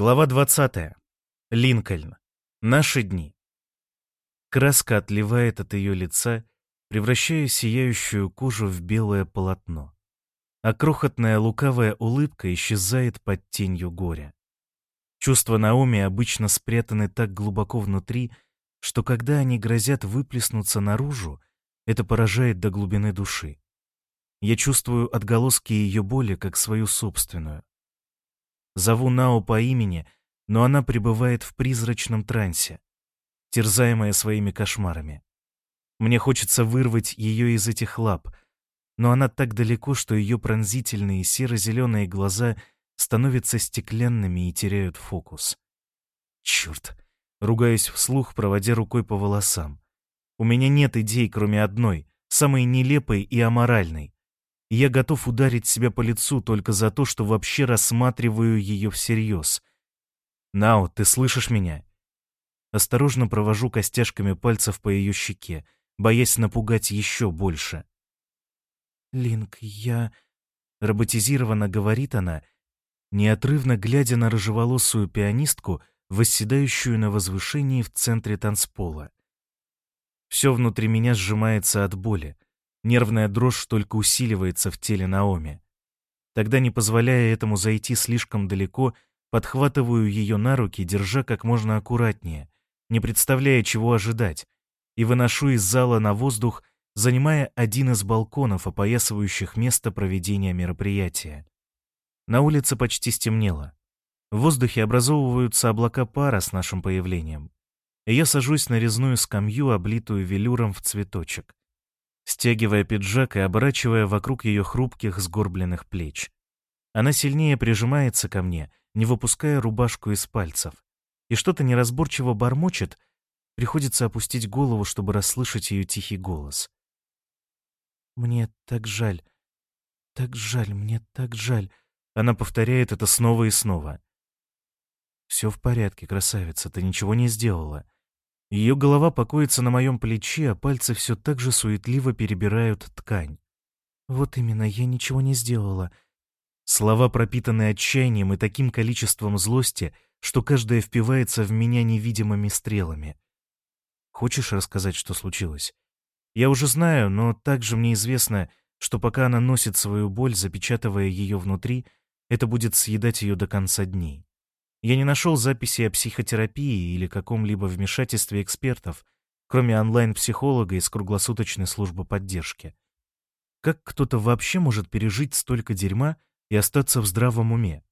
Глава 20. Линкольн. Наши дни. Краска отливает от ее лица, превращая сияющую кожу в белое полотно. А крохотная лукавая улыбка исчезает под тенью горя. Чувства Наоми обычно спрятаны так глубоко внутри, что когда они грозят выплеснуться наружу, это поражает до глубины души. Я чувствую отголоски ее боли как свою собственную. Зову Нао по имени, но она пребывает в призрачном трансе, терзаемая своими кошмарами. Мне хочется вырвать ее из этих лап, но она так далеко, что ее пронзительные серо-зеленые глаза становятся стеклянными и теряют фокус. Черт! Ругаюсь вслух, проводя рукой по волосам. У меня нет идей, кроме одной, самой нелепой и аморальной я готов ударить себя по лицу только за то, что вообще рассматриваю ее всерьез. «Нао, ты слышишь меня?» Осторожно провожу костяшками пальцев по ее щеке, боясь напугать еще больше. «Линк, я...» — роботизированно говорит она, неотрывно глядя на рыжеволосую пианистку, восседающую на возвышении в центре танцпола. Все внутри меня сжимается от боли. Нервная дрожь только усиливается в теле Наоми. Тогда, не позволяя этому зайти слишком далеко, подхватываю ее на руки, держа как можно аккуратнее, не представляя, чего ожидать, и выношу из зала на воздух, занимая один из балконов, опоясывающих место проведения мероприятия. На улице почти стемнело. В воздухе образовываются облака пара с нашим появлением. Я сажусь на резную скамью, облитую велюром в цветочек стягивая пиджак и оборачивая вокруг ее хрупких сгорбленных плеч. Она сильнее прижимается ко мне, не выпуская рубашку из пальцев, и что-то неразборчиво бормочет, приходится опустить голову, чтобы расслышать ее тихий голос. «Мне так жаль, так жаль, мне так жаль», она повторяет это снова и снова. «Все в порядке, красавица, ты ничего не сделала. Ее голова покоится на моем плече, а пальцы все так же суетливо перебирают ткань. «Вот именно, я ничего не сделала». Слова пропитаны отчаянием и таким количеством злости, что каждая впивается в меня невидимыми стрелами. Хочешь рассказать, что случилось? Я уже знаю, но также мне известно, что пока она носит свою боль, запечатывая ее внутри, это будет съедать ее до конца дней. Я не нашел записи о психотерапии или каком-либо вмешательстве экспертов, кроме онлайн-психолога из круглосуточной службы поддержки. Как кто-то вообще может пережить столько дерьма и остаться в здравом уме?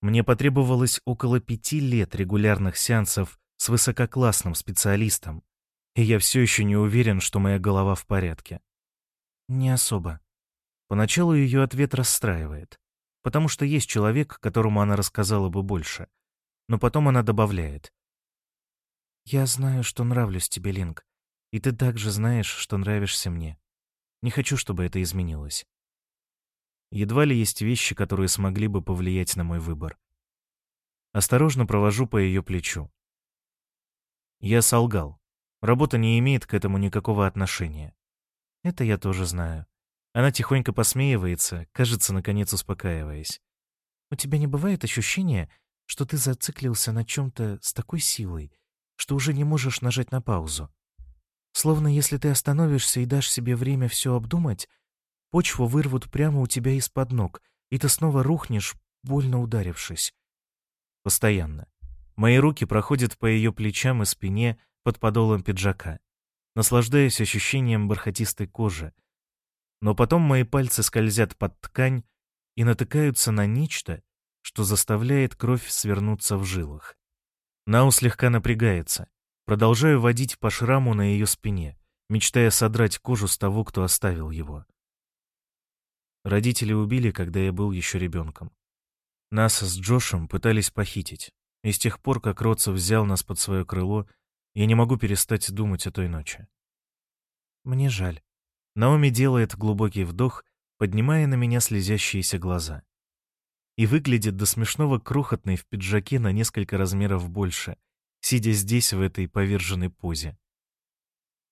Мне потребовалось около пяти лет регулярных сеансов с высококлассным специалистом, и я все еще не уверен, что моя голова в порядке. Не особо. Поначалу ее ответ расстраивает потому что есть человек, которому она рассказала бы больше. Но потом она добавляет. «Я знаю, что нравлюсь тебе, Линк, и ты также знаешь, что нравишься мне. Не хочу, чтобы это изменилось». Едва ли есть вещи, которые смогли бы повлиять на мой выбор. Осторожно провожу по ее плечу. Я солгал. Работа не имеет к этому никакого отношения. Это я тоже знаю. Она тихонько посмеивается, кажется, наконец успокаиваясь. «У тебя не бывает ощущения, что ты зациклился на чем-то с такой силой, что уже не можешь нажать на паузу? Словно если ты остановишься и дашь себе время все обдумать, почву вырвут прямо у тебя из-под ног, и ты снова рухнешь, больно ударившись». Постоянно. Мои руки проходят по ее плечам и спине под подолом пиджака, наслаждаясь ощущением бархатистой кожи, но потом мои пальцы скользят под ткань и натыкаются на нечто, что заставляет кровь свернуться в жилах. Нау слегка напрягается. Продолжаю водить по шраму на ее спине, мечтая содрать кожу с того, кто оставил его. Родители убили, когда я был еще ребенком. Нас с Джошем пытались похитить, и с тех пор, как Ротцев взял нас под свое крыло, я не могу перестать думать о той ночи. Мне жаль. Наоми делает глубокий вдох, поднимая на меня слезящиеся глаза. И выглядит до смешного крохотной в пиджаке на несколько размеров больше, сидя здесь в этой поверженной позе.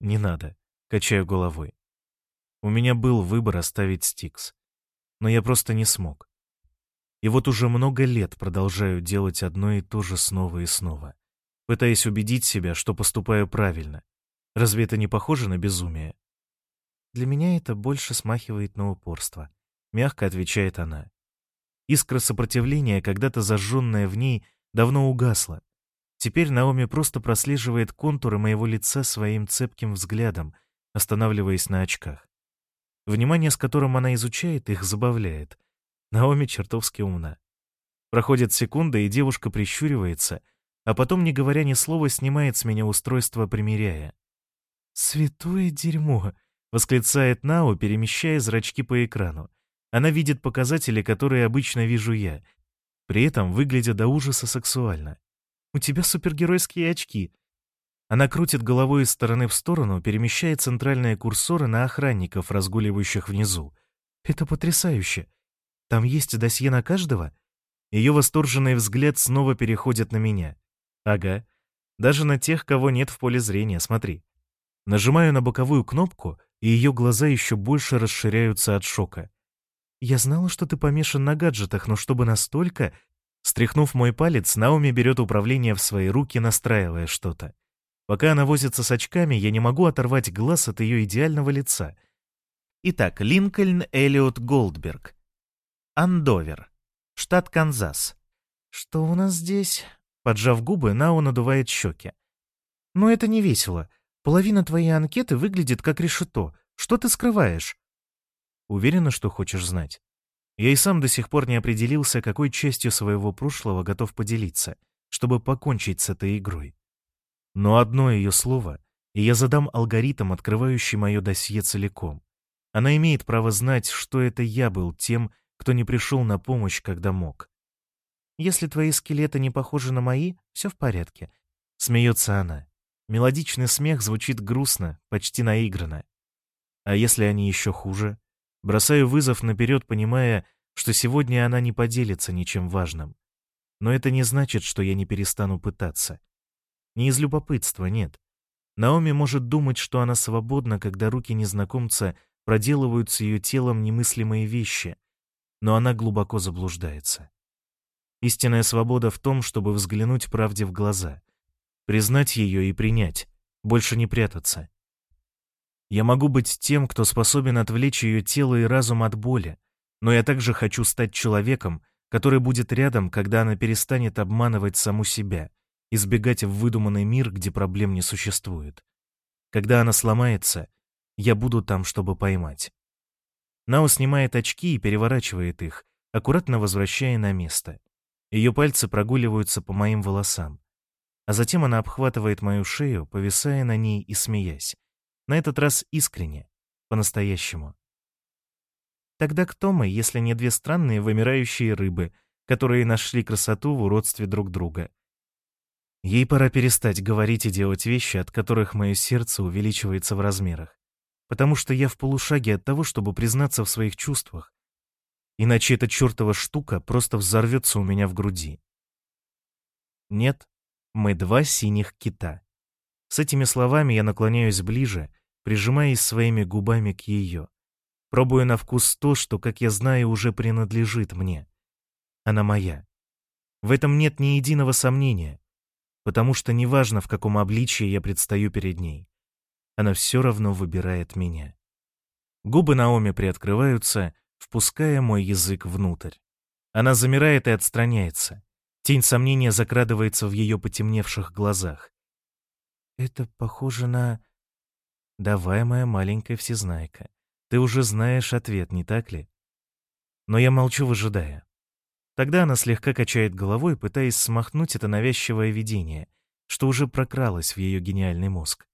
Не надо, качаю головой. У меня был выбор оставить Стикс, но я просто не смог. И вот уже много лет продолжаю делать одно и то же снова и снова, пытаясь убедить себя, что поступаю правильно. Разве это не похоже на безумие? Для меня это больше смахивает на упорство, мягко отвечает она. Искра сопротивления, когда-то зажженная в ней, давно угасла. Теперь Наоми просто прослеживает контуры моего лица своим цепким взглядом, останавливаясь на очках. Внимание, с которым она изучает их, забавляет. Наоми чертовски умна. Проходит секунда, и девушка прищуривается, а потом, не говоря ни слова, снимает с меня устройство, примеряя. «Святое дерьмо!» — восклицает Нао, перемещая зрачки по экрану. Она видит показатели, которые обычно вижу я, при этом выглядя до ужаса сексуально. «У тебя супергеройские очки!» Она крутит головой из стороны в сторону, перемещая центральные курсоры на охранников, разгуливающих внизу. «Это потрясающе! Там есть досье на каждого?» Ее восторженный взгляд снова переходит на меня. «Ага. Даже на тех, кого нет в поле зрения, смотри». Нажимаю на боковую кнопку, и ее глаза еще больше расширяются от шока. «Я знала, что ты помешан на гаджетах, но чтобы настолько...» Стряхнув мой палец, Наоми берет управление в свои руки, настраивая что-то. Пока она возится с очками, я не могу оторвать глаз от ее идеального лица. Итак, Линкольн Эллиот Голдберг. Андовер. Штат Канзас. «Что у нас здесь?» Поджав губы, Нао надувает щеки. «Ну это не весело. Половина твоей анкеты выглядит как решето. Что ты скрываешь?» Уверена, что хочешь знать. Я и сам до сих пор не определился, какой частью своего прошлого готов поделиться, чтобы покончить с этой игрой. Но одно ее слово, и я задам алгоритм, открывающий мое досье целиком. Она имеет право знать, что это я был тем, кто не пришел на помощь, когда мог. «Если твои скелеты не похожи на мои, все в порядке», — смеется она. Мелодичный смех звучит грустно, почти наигранно. А если они еще хуже? Бросаю вызов наперед, понимая, что сегодня она не поделится ничем важным. Но это не значит, что я не перестану пытаться. Не из любопытства, нет. Наоми может думать, что она свободна, когда руки незнакомца проделывают с ее телом немыслимые вещи, но она глубоко заблуждается. Истинная свобода в том, чтобы взглянуть правде в глаза, признать ее и принять, больше не прятаться. Я могу быть тем, кто способен отвлечь ее тело и разум от боли, но я также хочу стать человеком, который будет рядом, когда она перестанет обманывать саму себя, избегать в выдуманный мир, где проблем не существует. Когда она сломается, я буду там, чтобы поймать. Нао снимает очки и переворачивает их, аккуратно возвращая на место. Ее пальцы прогуливаются по моим волосам. А затем она обхватывает мою шею, повисая на ней и смеясь. На этот раз искренне, по-настоящему. Тогда кто мы, если не две странные вымирающие рыбы, которые нашли красоту в уродстве друг друга? Ей пора перестать говорить и делать вещи, от которых мое сердце увеличивается в размерах. Потому что я в полушаге от того, чтобы признаться в своих чувствах. Иначе эта чертова штука просто взорвется у меня в груди. Нет, мы два синих кита. С этими словами я наклоняюсь ближе прижимаясь своими губами к ее. Пробую на вкус то, что, как я знаю, уже принадлежит мне. Она моя. В этом нет ни единого сомнения, потому что неважно, в каком обличии я предстаю перед ней, она все равно выбирает меня. Губы Наоми приоткрываются, впуская мой язык внутрь. Она замирает и отстраняется. Тень сомнения закрадывается в ее потемневших глазах. «Это похоже на...» «Давай, моя маленькая всезнайка. Ты уже знаешь ответ, не так ли?» Но я молчу, выжидая. Тогда она слегка качает головой, пытаясь смахнуть это навязчивое видение, что уже прокралось в ее гениальный мозг.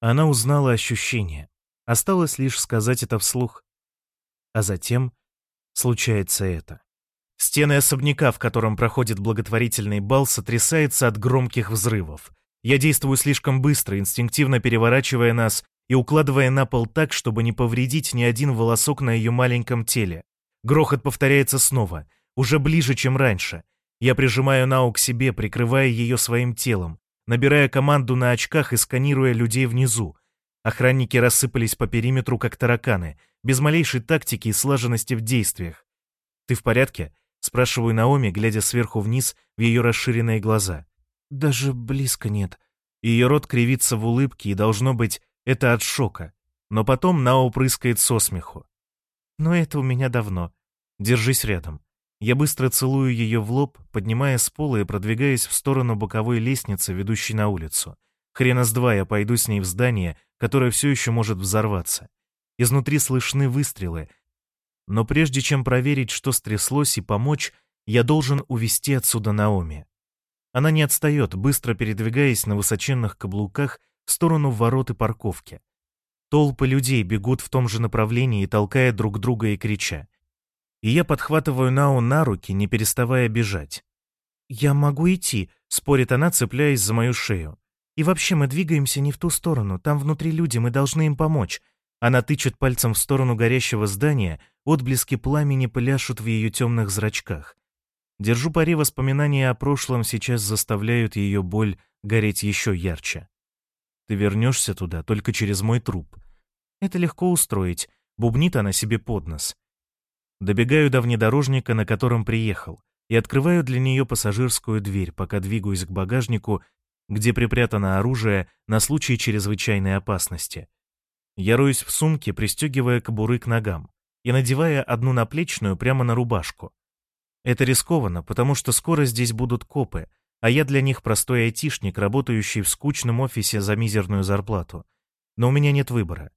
Она узнала ощущение. Осталось лишь сказать это вслух. А затем случается это. Стены особняка, в котором проходит благотворительный бал, сотрясается от громких взрывов. Я действую слишком быстро, инстинктивно переворачивая нас и укладывая на пол так, чтобы не повредить ни один волосок на ее маленьком теле. Грохот повторяется снова, уже ближе, чем раньше. Я прижимаю Нау к себе, прикрывая ее своим телом, набирая команду на очках и сканируя людей внизу. Охранники рассыпались по периметру, как тараканы, без малейшей тактики и слаженности в действиях. «Ты в порядке?» — спрашиваю Наоми, глядя сверху вниз в ее расширенные глаза. «Даже близко нет». Ее рот кривится в улыбке, и, должно быть, это от шока. Но потом Нао прыскает со смеху. «Но это у меня давно. Держись рядом». Я быстро целую ее в лоб, поднимая с пола и продвигаясь в сторону боковой лестницы, ведущей на улицу. Хрена с два я пойду с ней в здание, которое все еще может взорваться. Изнутри слышны выстрелы. Но прежде чем проверить, что стряслось, и помочь, я должен увести отсюда Наоми. Она не отстает, быстро передвигаясь на высоченных каблуках в сторону ворот и парковки. Толпы людей бегут в том же направлении, толкая друг друга и крича и я подхватываю Нао на руки, не переставая бежать. «Я могу идти», — спорит она, цепляясь за мою шею. «И вообще мы двигаемся не в ту сторону, там внутри люди, мы должны им помочь». Она тычет пальцем в сторону горящего здания, отблески пламени пляшут в ее темных зрачках. Держу пари воспоминания о прошлом сейчас заставляют ее боль гореть еще ярче. Ты вернешься туда только через мой труп. Это легко устроить, бубнит она себе под нос. Добегаю до внедорожника, на котором приехал, и открываю для нее пассажирскую дверь, пока двигаюсь к багажнику, где припрятано оружие на случай чрезвычайной опасности. Я роюсь в сумке, пристегивая кобуры к ногам и надевая одну наплечную прямо на рубашку. Это рискованно, потому что скоро здесь будут копы, а я для них простой айтишник, работающий в скучном офисе за мизерную зарплату. Но у меня нет выбора.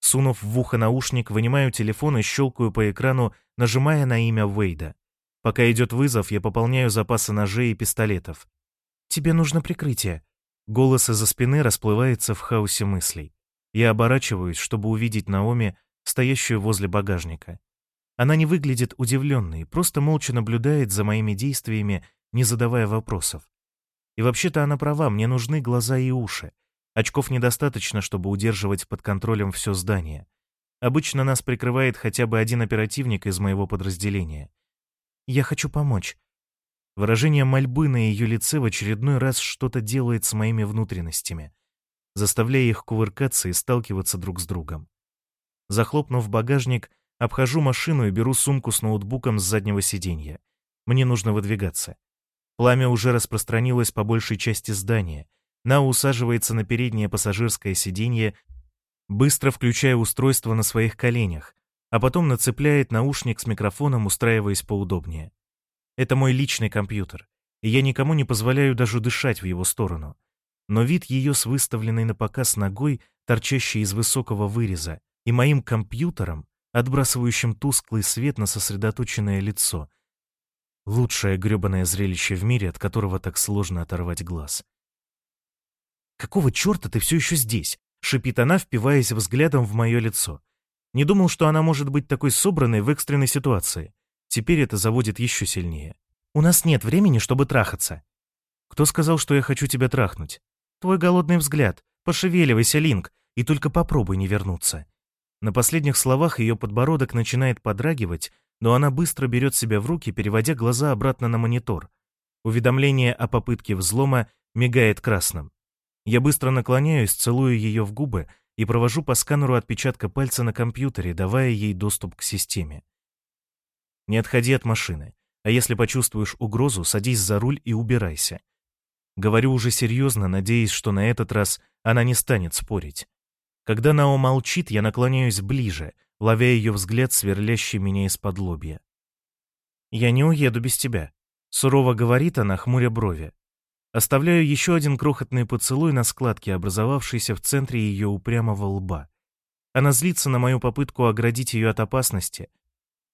Сунув в ухо наушник, вынимаю телефон и щелкаю по экрану, нажимая на имя Вейда. Пока идет вызов, я пополняю запасы ножей и пистолетов. «Тебе нужно прикрытие». Голос из-за спины расплывается в хаосе мыслей. Я оборачиваюсь, чтобы увидеть Наоми, стоящую возле багажника. Она не выглядит удивленной, просто молча наблюдает за моими действиями, не задавая вопросов. И вообще-то она права, мне нужны глаза и уши. Очков недостаточно, чтобы удерживать под контролем все здание. Обычно нас прикрывает хотя бы один оперативник из моего подразделения. Я хочу помочь. Выражение мольбы на ее лице в очередной раз что-то делает с моими внутренностями, заставляя их кувыркаться и сталкиваться друг с другом. Захлопнув багажник, обхожу машину и беру сумку с ноутбуком с заднего сиденья. Мне нужно выдвигаться. Пламя уже распространилось по большей части здания, Нау усаживается на переднее пассажирское сиденье, быстро включая устройство на своих коленях, а потом нацепляет наушник с микрофоном, устраиваясь поудобнее. Это мой личный компьютер, и я никому не позволяю даже дышать в его сторону. Но вид ее с выставленной на показ ногой, торчащей из высокого выреза, и моим компьютером, отбрасывающим тусклый свет на сосредоточенное лицо. Лучшее грёбаное зрелище в мире, от которого так сложно оторвать глаз. «Какого черта ты все еще здесь?» — шипит она, впиваясь взглядом в мое лицо. Не думал, что она может быть такой собранной в экстренной ситуации. Теперь это заводит еще сильнее. «У нас нет времени, чтобы трахаться». «Кто сказал, что я хочу тебя трахнуть?» «Твой голодный взгляд. Пошевеливайся, Линк, и только попробуй не вернуться». На последних словах ее подбородок начинает подрагивать, но она быстро берет себя в руки, переводя глаза обратно на монитор. Уведомление о попытке взлома мигает красным. Я быстро наклоняюсь, целую ее в губы и провожу по сканеру отпечатка пальца на компьютере, давая ей доступ к системе. Не отходи от машины, а если почувствуешь угрозу, садись за руль и убирайся. Говорю уже серьезно, надеясь, что на этот раз она не станет спорить. Когда Нао молчит, я наклоняюсь ближе, ловя ее взгляд, сверлящий меня из-под лобья. «Я не уеду без тебя», — сурово говорит она, хмуря брови. Оставляю еще один крохотный поцелуй на складке, образовавшейся в центре ее упрямого лба. Она злится на мою попытку оградить ее от опасности,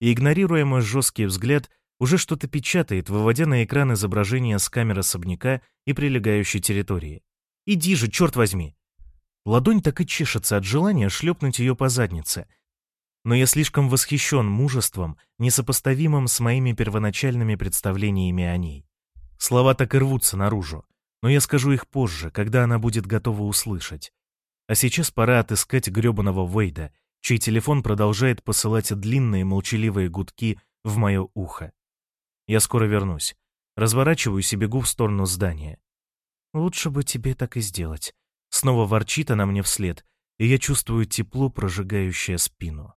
и, игнорируя мой жесткий взгляд, уже что-то печатает, выводя на экран изображение с камер особняка и прилегающей территории. «Иди же, черт возьми!» Ладонь так и чешется от желания шлепнуть ее по заднице. Но я слишком восхищен мужеством, несопоставимым с моими первоначальными представлениями о ней. Слова так и рвутся наружу, но я скажу их позже, когда она будет готова услышать. А сейчас пора отыскать грёбаного Вейда, чей телефон продолжает посылать длинные молчаливые гудки в мое ухо. Я скоро вернусь. Разворачиваюсь и бегу в сторону здания. Лучше бы тебе так и сделать. Снова ворчит она мне вслед, и я чувствую тепло, прожигающее спину.